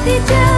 hati jauh